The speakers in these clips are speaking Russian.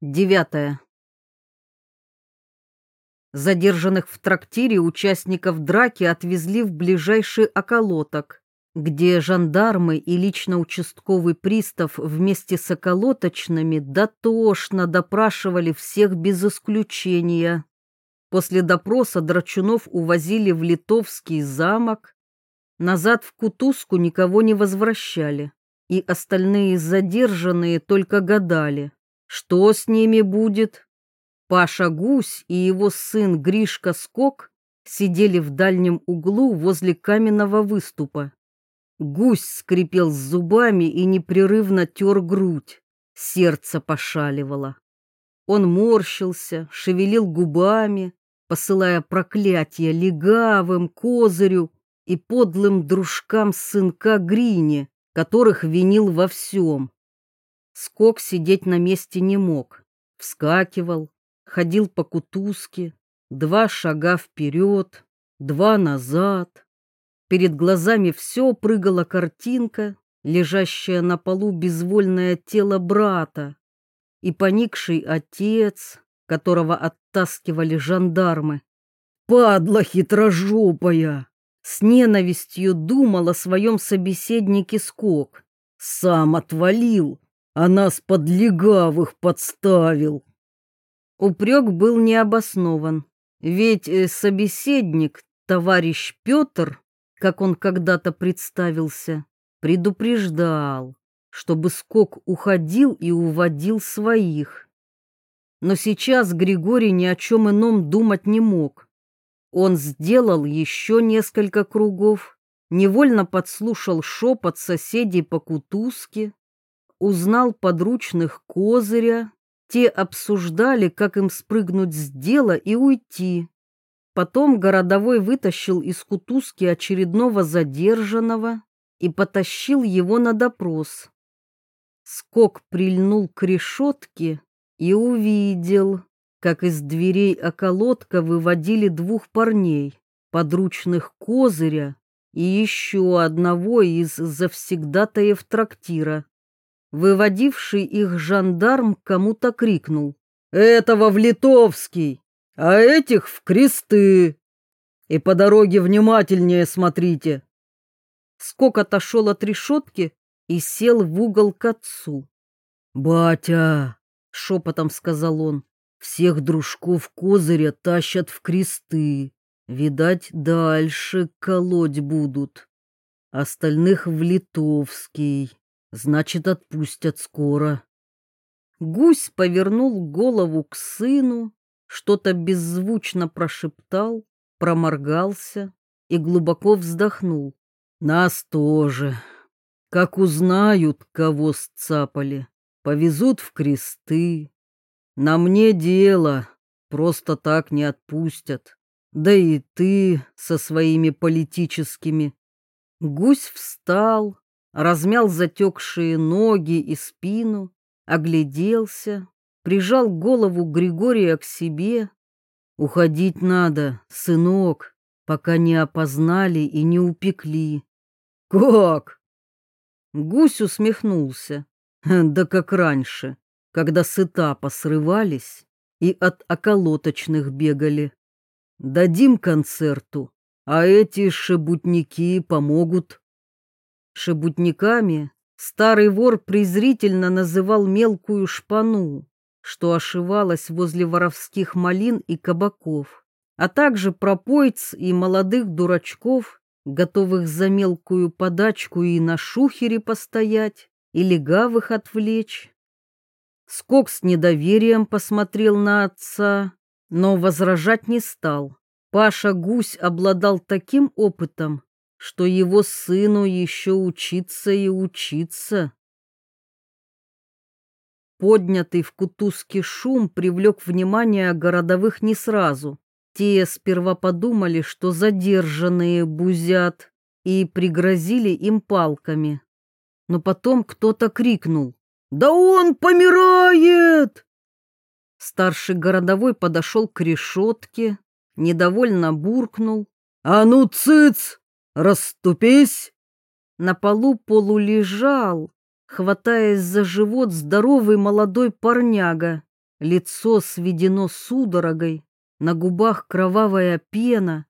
Девятое. Задержанных в трактире участников драки отвезли в ближайший околоток, где жандармы и лично участковый пристав вместе с околоточными дотошно допрашивали всех без исключения. После допроса Драчунов увозили в Литовский замок, назад в Кутузку никого не возвращали, и остальные задержанные только гадали, что с ними будет. Паша Гусь и его сын Гришка Скок сидели в дальнем углу возле каменного выступа. Гусь скрипел зубами и непрерывно тер грудь. Сердце пошаливало. Он морщился, шевелил губами, посылая проклятие легавым, козырю и подлым дружкам сынка Грине, которых винил во всем. Скок сидеть на месте не мог. Вскакивал, ходил по кутузке, два шага вперед, два назад. Перед глазами все прыгала картинка, лежащая на полу безвольное тело брата, и поникший отец, которого оттаскивали жандармы. «Падла хитрожопая!» С ненавистью думал о своем собеседнике Скок. «Сам отвалил, а нас под легавых подставил!» Упрек был необоснован, ведь э, собеседник, товарищ Петр, как он когда-то представился, предупреждал, чтобы скок уходил и уводил своих. Но сейчас Григорий ни о чем ином думать не мог. Он сделал еще несколько кругов, невольно подслушал шепот соседей по кутузке, узнал подручных козыря, те обсуждали, как им спрыгнуть с дела и уйти. Потом городовой вытащил из кутузки очередного задержанного и потащил его на допрос. Скок прильнул к решетке и увидел, как из дверей околотка выводили двух парней, подручных козыря и еще одного из завсегдатаев трактира. Выводивший их жандарм кому-то крикнул «Этого в Литовский!» а этих в кресты. И по дороге внимательнее смотрите. Скок отошел от решетки и сел в угол к отцу. «Батя!» — шепотом сказал он. «Всех дружков козыря тащат в кресты. Видать, дальше колоть будут. Остальных в Литовский. Значит, отпустят скоро». Гусь повернул голову к сыну что-то беззвучно прошептал, проморгался и глубоко вздохнул. Нас тоже. Как узнают, кого сцапали, повезут в кресты. На мне дело, просто так не отпустят. Да и ты со своими политическими. Гусь встал, размял затекшие ноги и спину, огляделся, прижал голову Григория к себе. «Уходить надо, сынок, пока не опознали и не упекли». «Как?» Гусь усмехнулся. «Да как раньше, когда с этапа срывались и от околоточных бегали. Дадим концерту, а эти шебутники помогут». Шебутниками старый вор презрительно называл мелкую шпану, что ошивалось возле воровских малин и кабаков, а также пропойц и молодых дурачков, готовых за мелкую подачку и на шухере постоять, и легавых отвлечь. Скок с недоверием посмотрел на отца, но возражать не стал. Паша Гусь обладал таким опытом, что его сыну еще учиться и учиться. Поднятый в кутузке шум привлек внимание городовых не сразу. Те сперва подумали, что задержанные бузят, и пригрозили им палками. Но потом кто-то крикнул «Да он помирает!» Старший городовой подошел к решетке, недовольно буркнул «А ну, цыц! Раступись!» На полу полулежал, хватаясь за живот здоровый молодой парняга. лицо сведено судорогой, на губах кровавая пена.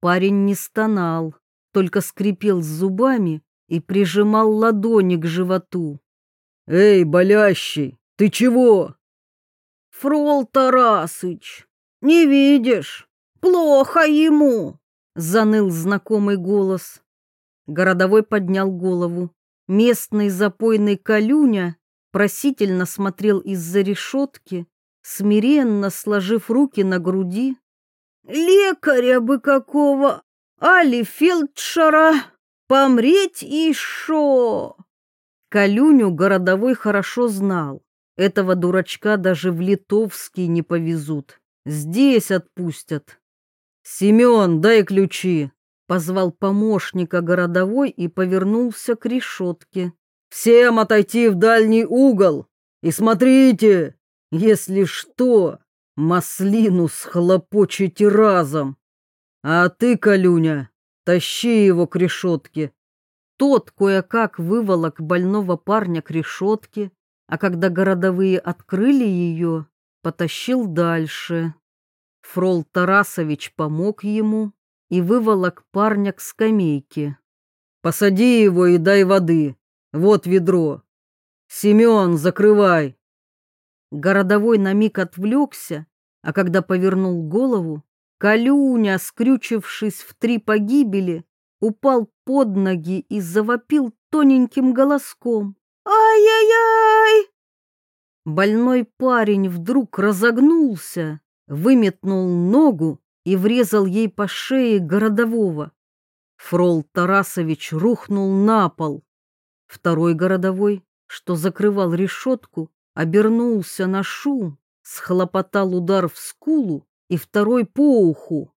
Парень не стонал, только скрипел зубами и прижимал ладони к животу. «Эй, болящий, ты чего?» «Фрол Тарасыч, не видишь? Плохо ему!» — заныл знакомый голос. Городовой поднял голову. Местный запойный Калюня просительно смотрел из-за решетки, смиренно сложив руки на груди. «Лекаря бы какого! Али фельдшера! Помреть шо!» Калюню городовой хорошо знал. Этого дурачка даже в Литовский не повезут. Здесь отпустят. «Семен, дай ключи!» Позвал помощника городовой и повернулся к решетке. «Всем отойти в дальний угол! И смотрите, если что, маслину схлопочете разом! А ты, Калюня, тащи его к решетке!» Тот кое-как выволок больного парня к решетке, а когда городовые открыли ее, потащил дальше. Фрол Тарасович помог ему, и выволок парня к скамейке. «Посади его и дай воды. Вот ведро. Семен, закрывай!» Городовой на миг отвлекся, а когда повернул голову, Калюня, скрючившись в три погибели, упал под ноги и завопил тоненьким голоском. «Ай-яй-яй!» Больной парень вдруг разогнулся, выметнул ногу и врезал ей по шее городового. Фрол Тарасович рухнул на пол. Второй городовой, что закрывал решетку, обернулся на шум, схлопотал удар в скулу и второй по уху.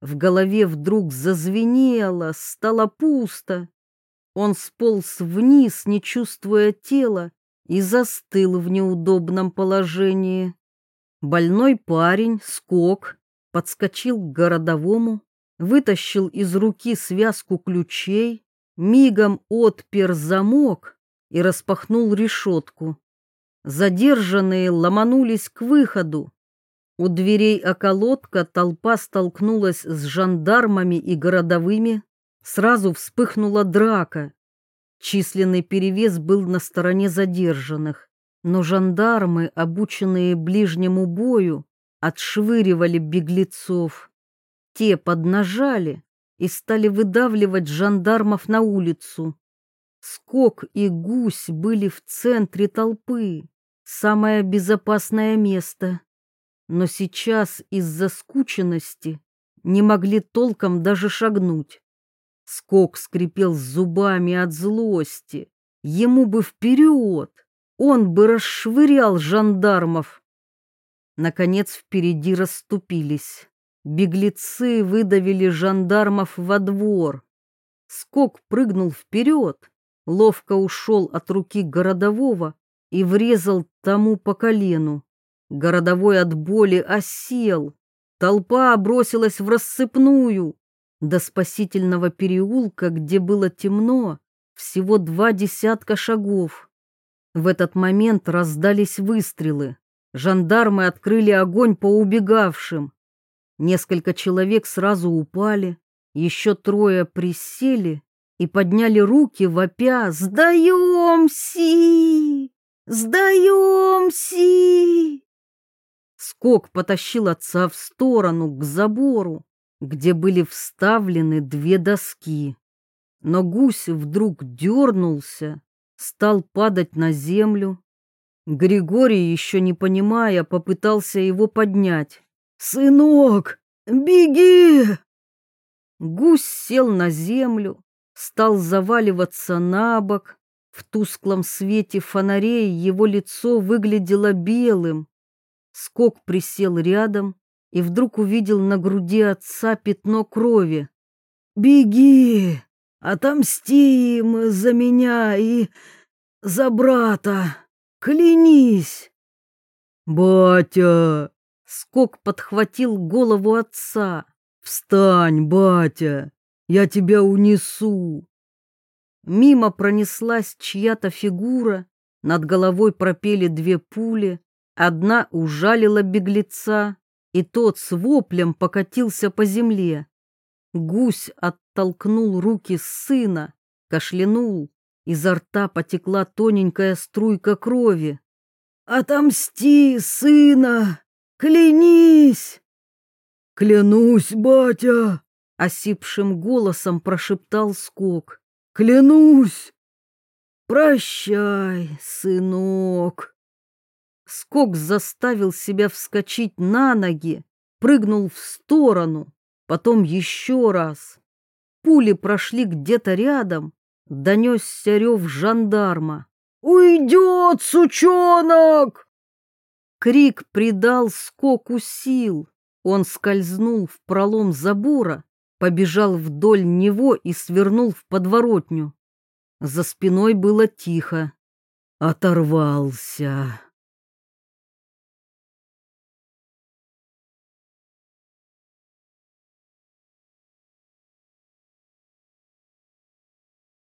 В голове вдруг зазвенело, стало пусто. Он сполз вниз, не чувствуя тела, и застыл в неудобном положении. Больной парень, скок, подскочил к городовому, вытащил из руки связку ключей, мигом отпер замок и распахнул решетку. Задержанные ломанулись к выходу. У дверей околотка толпа столкнулась с жандармами и городовыми. Сразу вспыхнула драка. Численный перевес был на стороне задержанных, но жандармы, обученные ближнему бою, отшвыривали беглецов. Те поднажали и стали выдавливать жандармов на улицу. Скок и гусь были в центре толпы, самое безопасное место. Но сейчас из-за скученности не могли толком даже шагнуть. Скок скрипел зубами от злости. Ему бы вперед! Он бы расшвырял жандармов. Наконец впереди расступились. Беглецы выдавили жандармов во двор. Скок прыгнул вперед, ловко ушел от руки городового и врезал тому по колену. Городовой от боли осел. Толпа бросилась в рассыпную. До спасительного переулка, где было темно, всего два десятка шагов. В этот момент раздались выстрелы. Жандармы открыли огонь по убегавшим. Несколько человек сразу упали, еще трое присели и подняли руки, вопя «Сдаемся! Сдаемся!» Скок потащил отца в сторону, к забору, где были вставлены две доски. Но гусь вдруг дернулся, стал падать на землю, Григорий, еще не понимая, попытался его поднять. «Сынок, беги!» Гусь сел на землю, стал заваливаться на бок. В тусклом свете фонарей его лицо выглядело белым. Скок присел рядом и вдруг увидел на груди отца пятно крови. «Беги! Отомсти им за меня и за брата!» Клянись!» «Батя!» Скок подхватил голову отца. «Встань, батя! Я тебя унесу!» Мимо пронеслась чья-то фигура, над головой пропели две пули, Одна ужалила беглеца, и тот с воплем покатился по земле. Гусь оттолкнул руки сына, кашлянул, изо рта потекла тоненькая струйка крови. «Отомсти, сына! Клянись!» «Клянусь, батя!» — осипшим голосом прошептал Скок. «Клянусь!» «Прощай, сынок!» Скок заставил себя вскочить на ноги, прыгнул в сторону, потом еще раз. Пули прошли где-то рядом, донесся рев жандарма. «Уйдет, сучонок!» Крик придал скоку сил. Он скользнул в пролом забора, побежал вдоль него и свернул в подворотню. За спиной было тихо. Оторвался.